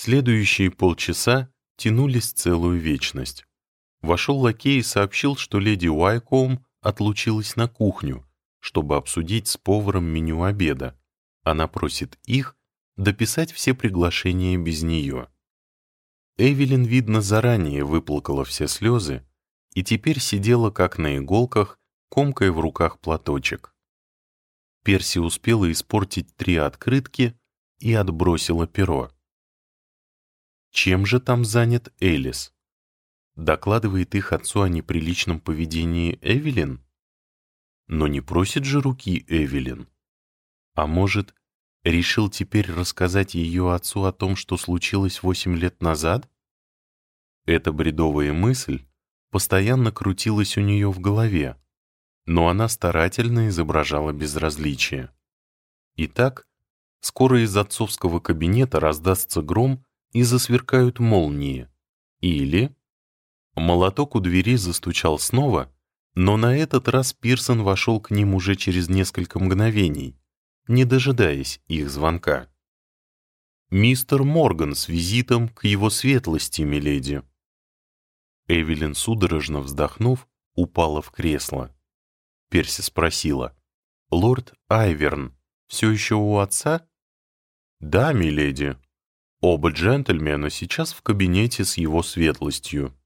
Следующие полчаса тянулись целую вечность. Вошел лакей и сообщил, что леди Уайкоум отлучилась на кухню, чтобы обсудить с поваром меню обеда. Она просит их дописать все приглашения без нее. Эвелин, видно, заранее выплакала все слезы и теперь сидела как на иголках, комкая в руках платочек. Перси успела испортить три открытки и отбросила перо. Чем же там занят Элис? Докладывает их отцу о неприличном поведении Эвелин? Но не просит же руки Эвелин. А может, решил теперь рассказать ее отцу о том, что случилось восемь лет назад? Эта бредовая мысль постоянно крутилась у нее в голове, но она старательно изображала безразличие. Итак, скоро из отцовского кабинета раздастся гром и засверкают молнии. Или... Молоток у двери застучал снова, но на этот раз Пирсон вошел к ним уже через несколько мгновений, не дожидаясь их звонка. «Мистер Морган с визитом к его светлости, миледи». Эвелин, судорожно вздохнув, упала в кресло. Перси спросила, «Лорд Айверн все еще у отца?» «Да, миледи. Оба джентльмена сейчас в кабинете с его светлостью».